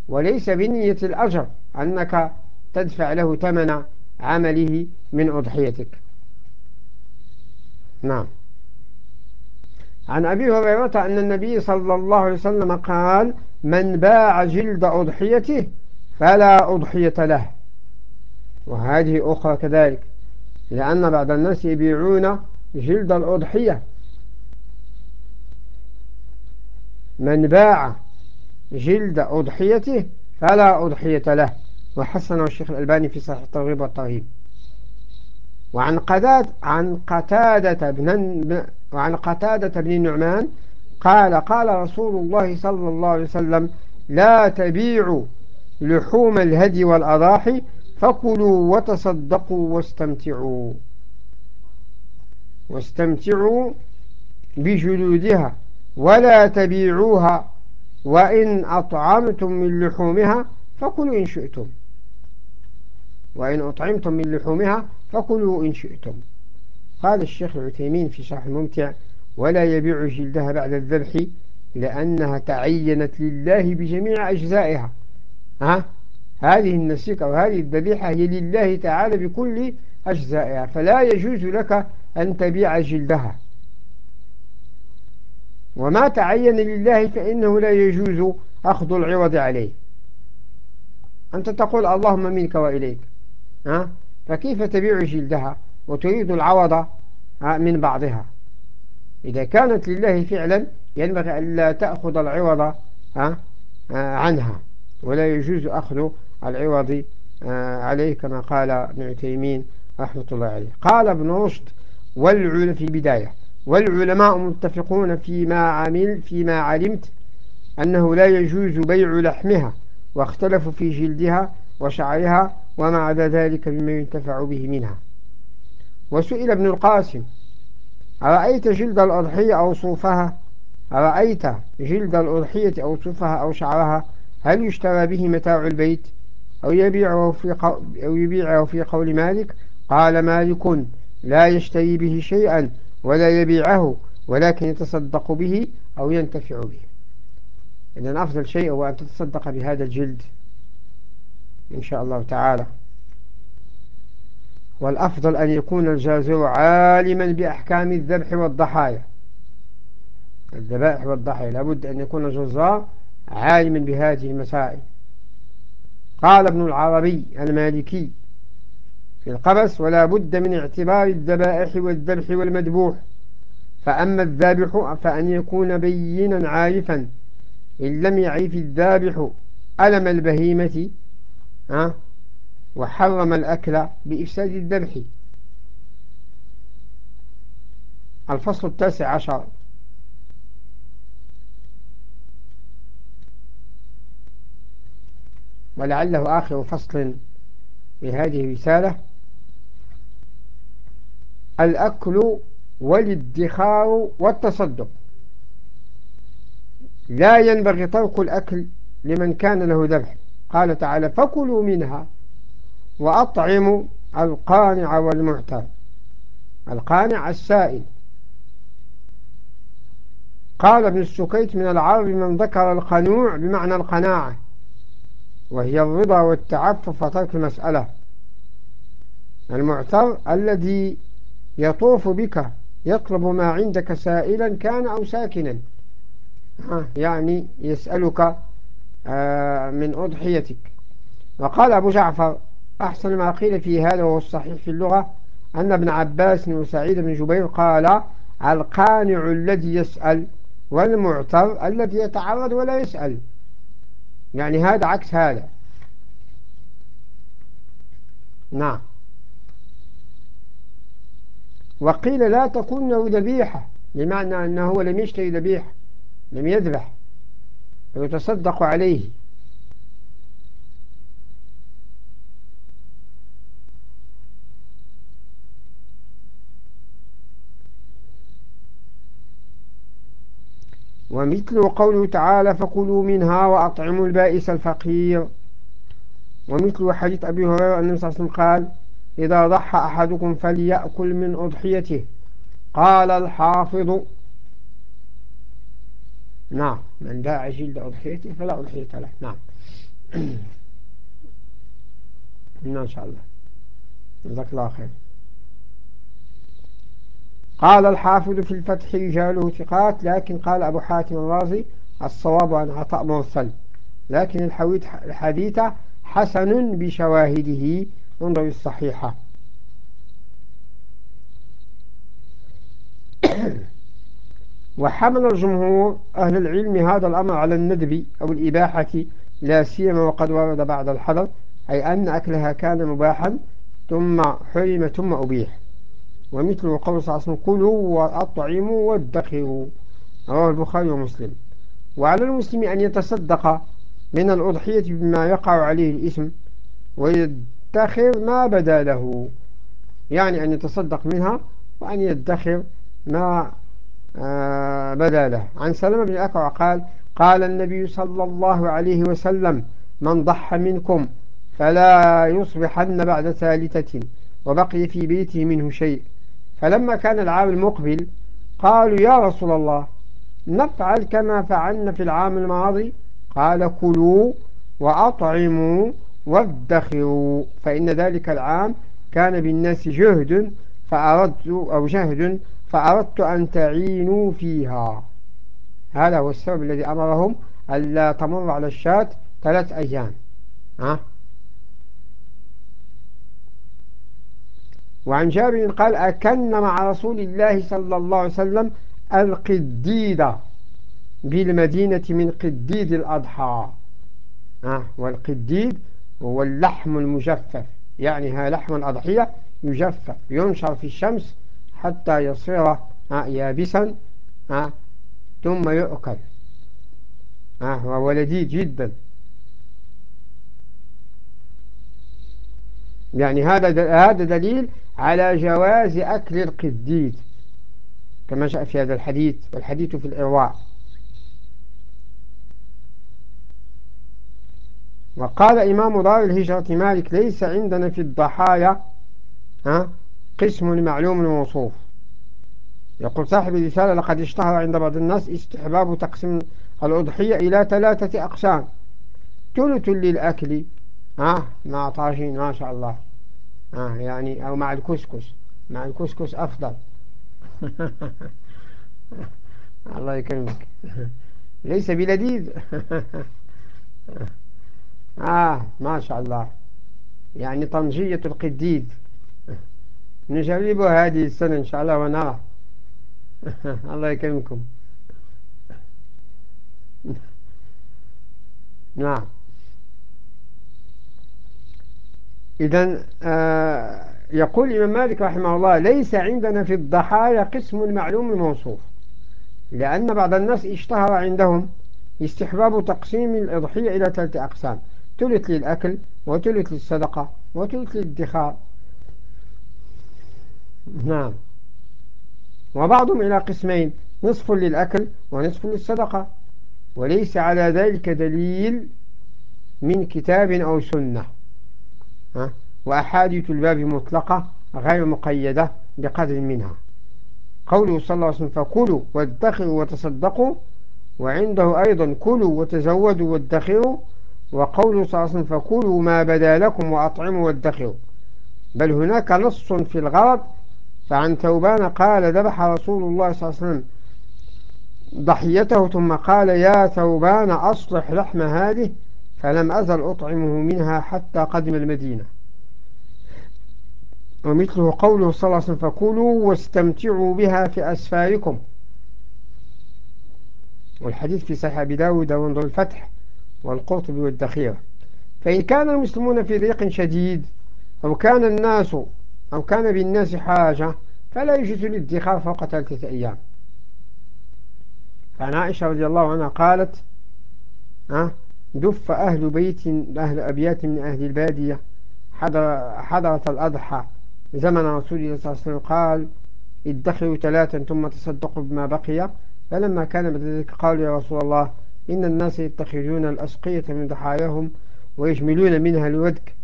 [SPEAKER 1] وليس بنية الأجر أنك تدفع له ثمن عمله من أضحيتك. نعم. عن أبي هريرة أن النبي صلى الله عليه وسلم قال من باع جلد أضحيته فلا أضحية له. وهذه أخرى كذلك. لأن بعض الناس يبيعون جلد الأضحية. من باع جلد أضحيته فلا أضحية له. وحسنه الشيخ الألباني في صحيح الترغيب والترهيب. وعن قتادة عن قتادة بن وعن قتادة بن النعمان قال قال رسول الله صلى الله عليه وسلم لا تبيعوا لحوم الهدي والأضاحي فكلوا وتصدقوا واستمتعوا. واستمتعوا بجلودها ولا تبيعوها وإن أطعمتم من لحومها فكلوا إن شئتم. وإن أطعمتم من لحومها فكلوا إن شئتم. قال الشيخ العثيمين في شرح الممتع ولا يبيع جلدها بعد الذبح لأنها تعينت لله بجميع أجزائها. ها؟ هذه النسيك أو هذه الذبيحة هي لله تعالى بكل أجزائها فلا يجوز لك أن تبيع جلدها وما تعين لله فإنه لا يجوز أخذ العوض عليه أنت تقول اللهم منك وإليك ها؟ فكيف تبيع جلدها وتريد العوض من بعضها إذا كانت لله فعلا ينبغي أن لا تأخذ العوض عنها ولا يجوز أخذ العوض عليه كما قال ابن عثيمين رحمة الله عليه. قال ابن رشد والعلم في بداية والعلماء متفقون فيما عمل فيما علمت أنه لا يجوز بيع لحمها واختلفوا في جلدها وشعرها وما عدا ذلك مما ينتفع به منها. وسئل ابن القاسم أرأيت جلد الأضحية أو صوفها؟ أرأيت جلد الأضحية أو صوفها أو شعرها؟ هل يشترى به متاع البيت أو يبيعه في. أو يبيعه في قول مالك؟ قال مالك لا يشتري به شيئا ولا يبيعه ولكن يتصدق به أو ينتفع به. إذن أفضل شيء هو أن تتصدق بهذا الجلد إن شاء الله تعالى. والأفضل أن يكون الجازر عالما بأحكام الذبح والضحايا. الذبائح والضحايا لابد أن يكون الجزار عالما بهذه المسائل. قال ابن العربي المالكي في القبس ولا بد من اعتبار الذبائح والذبح والمذبوح فأما الذابح فأن يكون بينا عارفا. إن لم يعرف الذابح ألم البهيمة أه؟ وحرم الأكل بإفساد الذبح. الفصل التاسع عشر. ولعله آخر فصل في هذه الرسالة. الأكل والادخار والتصدق. لا ينبغي ترك الأكل لمن كان له ذبح. قال تعالى فكلوا منها وأطعموا القانع والمعتر. القانع السائل. قال ابن السكيت من العرب من ذكر القنوع بمعنى القناعة. وهي الرضا والتعفف وترك المسألة. المعتر الذي يطوف بك يطلب ما عندك سائلا كان أو ساكنا. يعني يسألك آه، من أضحيتك. وقال أبو جعفر أحسن ما قيل في هذا وهو الصحيح في اللغة أن ابن عباس وسعيد بن جبير قال القانع الذي يسأل والمعتر الذي يتعرض ولا يسأل. يعني هذا عكس هذا. نعم. وقيل لا تكون له ذبيحة بمعنى أنه لم يشتري ذبيحة لم يذبح ويتصدق عليه. ومثل قوله تعالى فكلوا منها وأطعموا البائس الفقير. ومثل حديث أبي هريرة أن صلى الله عليه وسلم قال إذا ضحى أحدكم فليأكل من أضحيته. قال الحافظ نعم من باع جلد أضحيته فلا أضحية له. نعم. ما شاء الله. جزاك الله خير. قال الحافظ في الفتح رجاله ثقات لكن قال أبو حاتم الرازي الصواب عن عطاء مرسل لكن الحديث حسن بشواهده انظر الصحيحة. وحمل الجمهور أهل العلم هذا الأمر على الندب أو الإباحة لا سيما وقد ورد بعد الحظر أي أن أكلها كان مباحا ثم حرم ثم أبيح. ومثل قول صلى الله عليه وسلم كلوا وأطعموا وادخروا. رواه البخاري ومسلم. وعلى المسلم أن يتصدق من الأضحية بما يقع عليه الإثم ويدخر ما بدا له. يعني أن يتصدق منها وأن يدخر ما آه، بدا له. عن سلمة بن الأكوع قال قال النبي صلى الله عليه وسلم من ضحى منكم فلا يصبحن بعد ثالثة وبقي في بيته منه شيء. فلما كان العام المقبل قالوا يا رسول الله نفعل كما فعلنا في العام الماضي؟ قال كلوا وأطعموا وادخروا. فإن ذلك العام كان بالناس جهد فأردت أو جهد فأردت أن تعينوا فيها. هذا هو السبب الذي أمرهم ألا تمر على الشاة ثلاث أيام. ها؟ وعن جابر قال أكن مع رسول الله صلى الله عليه وسلم القديدة بالمدينة من قديد الأضحى. ها والقديد هو اللحم المجفف يعني ها لحم الأضحية يجفف ينشر في الشمس حتى يصير يابسا ثم يؤكل. وهو لذيذ جدا. يعني هذا هذا دليل على جواز أكل القديد كما جاء في هذا الحديث والحديث في الإرواء. وقال إمام دار الهجرة مالك ليس عندنا في الضحايا ها قسم معلوم موصوف يقول صاحب الرسالة لقد اشتهر عند بعض الناس استحباب تقسيم الأضحية إلى ثلاثة أقسام ثلث للأكل ها؟ مع طاجين ما شاء الله. ها يعني أو مع الكسكس. مع الكسكس أفضل. الله يكرمك. ليس بلذيذ. آه ما شاء الله. يعني طنجية القديد. نجربها هذه السنة إن شاء الله ونرى. الله يكرمكم. نعم. إذا آه يقول الإمام مالك رحمه الله ليس عندنا في الضحايا قسم معلوم الموصوف لأن بعض الناس اشتهر عندهم استحباب تقسيم الإضحية إلى ثلاثة أقسام ثلث للأكل وثلث للصدقة وثلث للادخار. نعم. وبعضهم إلى قسمين نصف للأكل ونصف للصدقة. وليس على ذلك دليل من كتاب أو سنة؟ وأحاديث الباب مطلقة غير مقيدة بقدر منها. قوله صلى الله عليه وسلم فكلوا وادخروا وتصدقوا وعنده أيضا كلوا وتزودوا وادخروا وقوله صلى الله عليه وسلم فكلوا ما بدا لكم وأطعموا وادخروا. بل هناك نص في الغرض فعن ثوبان قال ذبح رسول الله صلى الله عليه وسلم ضحيته ثم قال يا ثوبان أصلح لحم هذه فلم أزل أطعمه منها حتى قدم المدينة؟ ومثله قوله صلى الله عليه وسلم فكلوا واستمتعوا بها في أسفاركم. والحديث في صحيح أبي داود وانظر الفتح والقرطبي والدخيرة فإن كان المسلمون في ضيق شديد أو كان الناس أو كان بالناس حاجة فلا يجوز الادخار فوق ثلاثة أيام. فعن عائشة رضي الله عنها قالت أه؟ دف أهل بيت أهل أبيات من أهل البادية. حضر حضرة الأضحى. زمن رسول الله صلى الله عليه وسلم قال ادخروا ثلاثا ثم تصدقوا بما بقي. فلما كان بعد ذلك قالوا يا رسول الله إن الناس يتخذون الأسقية من ضحاياهم ويجملون منها الودك.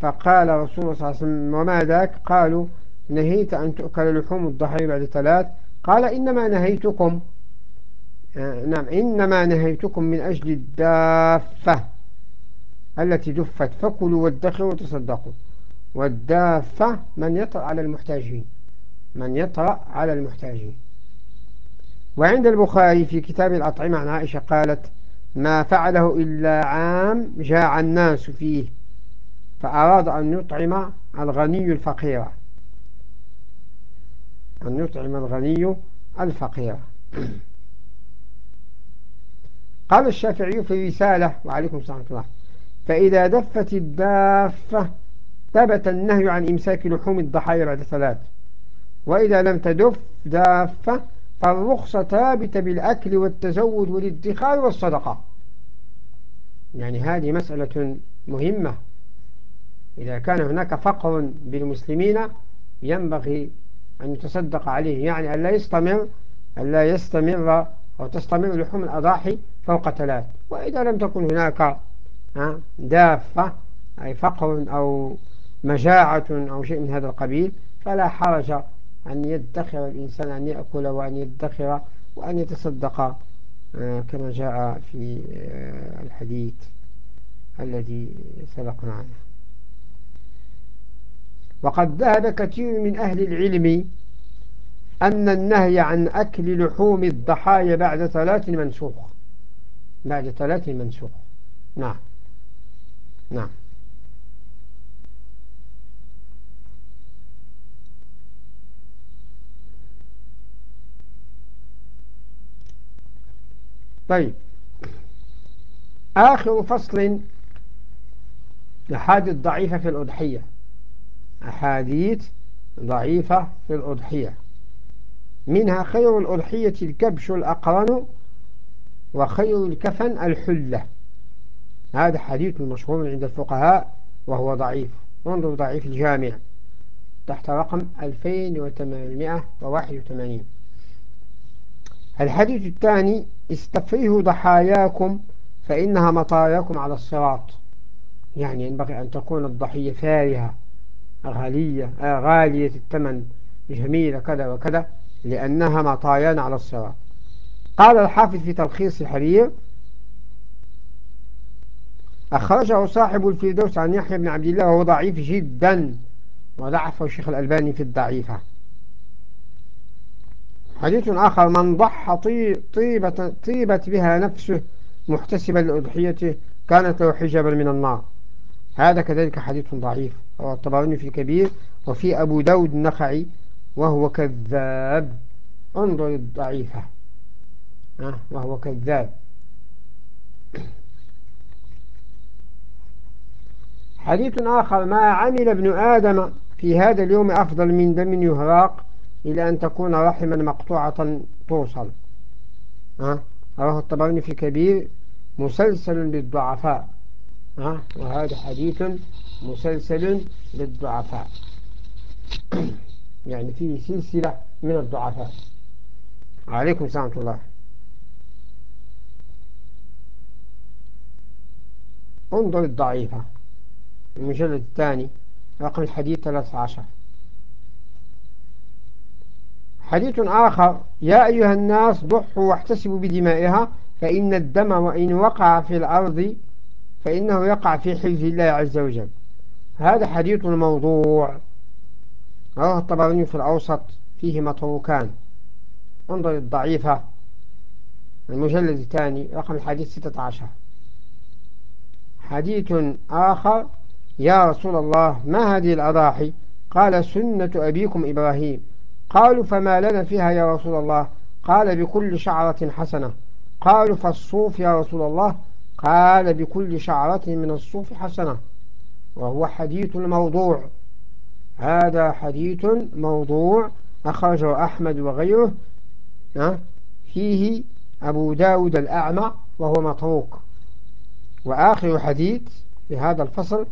[SPEAKER 1] فقال رسول الله صلى الله عليه وسلم وما ذاك؟ قالوا نهيت أن تؤكل لحوم الضحايا بعد ثلاث قال إنما نهيتكم. نعم. إنما نهيتكم من أجل الدافة التي دفت. فكلوا وادخروا وتصدقوا. والدافة من يطرأ على المحتاجين. من يطرأ على المحتاجين. وعند البخاري في كتاب الأطعمة عن عائشة قالت ما فعله إلا عام جاع الناس فيه فأراد أن يطعم الغني الفقير. أن يطعم الغني الفقير. قال الشافعي في رسالة وعليكم السلام الله. فإذا دفت الدافة ثبت النهي عن إمساك لحوم الضحايا بعد ثلاث وإذا لم تدف دافة فالرخصة ثابتة بالأكل والتزود والادخار والصدقة. يعني هذه مسألة مهمة. إذا كان هناك فقر بالمسلمين ينبغي أن يتصدق عليه. يعني أن لا يستمر أن لا يستمر أو تستمر لحوم الأضاحي فوق ثلاث. وإذا لم تكن هناك دافة أي فقر أو مجاعة أو شيء من هذا القبيل فلا حرج أن يدخر الإنسان أن يأكل وأن يدخر وأن يتصدق آه، كما جاء في آه، الحديث الذي سبقنا عنه. وقد ذهب كثير من أهل العلم أن النهي عن أكل لحوم الضحايا بعد ثلاث منسوخ. بعد ثلاث منسوخ. نعم. نعم. طيب. آخر فصل أحاديث ضعيفة في الأضحية. أحاديث ضعيفة في الأضحية. منها خير الأضحية الكبش الأقرن وخير الكفن الحلة. هذا حديث مشهور عند الفقهاء وهو ضعيف. انظر ضعيف الجامع. تحت رقم 2881 الحديث الثاني استفريه ضحاياكم فإنها مطاياكم على الصراط. يعني ينبغي أن تكون الضحية فارهة غالية آه، غالية الثمن جميلة كذا وكذا لأنها مطايان على الصراط. قال الحافظ في تلخيص الحرير أخرجه صاحب الفردوس عن يحيى بن عبد الله وهو ضعيف جدا وضعفه الشيخ الألباني في الضعيفة. حديث آخر من ضحى طيبة, طيبة بها نفسه محتسبا لأضحيته كانت له حجابا من النار. هذا كذلك حديث ضعيف رواه في الكبير وفي أبو داود النخعي وهو كذاب. انظر الضعيفة. وهو كذاب. حديث آخر ما عمل ابن آدم في هذا اليوم أفضل من دم يهراق إلى أن تكون رحما مقطوعة توصل. ها؟ رواه الطبراني في كبير مسلسل بالضعفاء ها؟ وهذا حديث مسلسل بالضعفاء يعني فيه سلسلة من الضعفاء. عليكم سلامة الله. انظر الضعيفة. المجلد الثاني رقم الحديث 13 حديث آخر يا أيها الناس ضحوا واحتسبوا بدمائها فإن الدم وإن وقع في الأرض فإنه يقع في حفظ الله عز وجل. هذا حديث الموضوع رواه الطبراني في الأوسط فيه مطروكان انظر الضعيفة. المجلد الثاني رقم الحديث 16 حديث آخر يا رسول الله ما هذه الأضاحي؟ قال سنة أبيكم إبراهيم. قالوا فما لنا فيها يا رسول الله؟ قال بكل شعرة حسنة. قالوا فالصوف يا رسول الله؟ قال بكل شعرة من الصوف حسنة. وهو حديث الموضوع. هذا حديث موضوع أخرجه أحمد وغيره فيه أبو داود الأعمى وهو مطروق وآخر حديث في هذا الفصل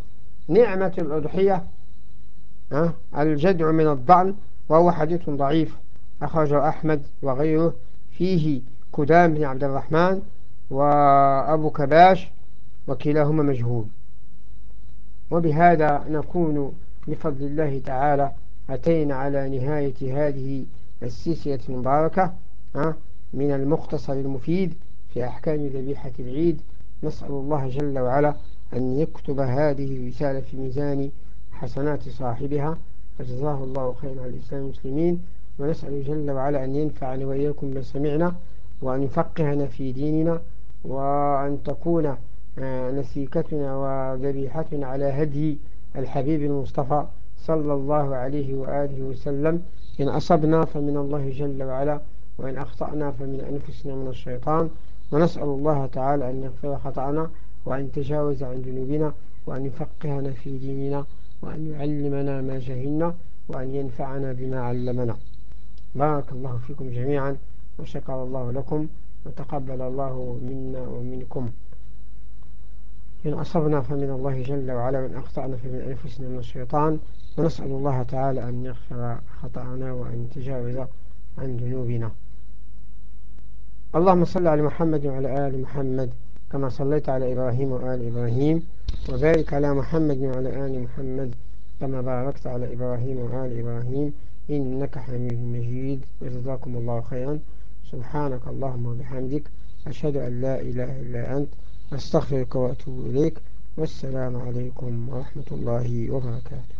[SPEAKER 1] نعمة الأضحية الجدع من الضعن وهو حديث ضعيف أخرجه أحمد وغيره فيه كدام بن عبد الرحمن وأبو كباش وكلاهما مجهول. وبهذا نكون بفضل الله تعالى أتينا على نهاية هذه السلسلة المباركة من المختصر المفيد في أحكام ذبيحة العيد نسأل الله جل وعلا أن يكتب هذه الرسالة في ميزان حسنات صاحبها. فجزاه الله خيرا على الإسلام المسلمين ونسأل جل وعلا أن ينفعنا وإياكم ما سمعنا وأن يفقهنا في ديننا وأن تكون آه، نسيكتنا وذبيحتنا على هدي الحبيب المصطفى صلى الله عليه وآله وسلم. إن أصبنا فمن الله جل وعلا وإن أخطأنا فمن أنفسنا من الشيطان. ونسأل الله تعالى أن يغفر خطأنا وأن تجاوز عن ذنوبنا وأن يفقهنا في ديننا وأن يعلمنا ما جهلنا وأن ينفعنا بما علمنا. بارك الله فيكم جميعا وشكر الله لكم وتقبل الله منا ومنكم. إن أصبنا فمن الله جل وعلا وإن أخطأنا فمن أنفسنا من الشيطان ونسأل الله تعالى أن يغفر خطأنا وأن يتجاوز عن ذنوبنا. اللهم صل على محمد وعلى آل محمد كما صليت على إبراهيم وآل إبراهيم وبارك على محمد وعلى آل محمد كما باركت على إبراهيم وآل إبراهيم إنك حميد مجيد وجزاكم الله خيرا. سبحانك اللهم وبحمدك أشهد أن لا إله إلا أنت أستغفرك وأتوب إليك والسلام عليكم ورحمة الله وبركاته.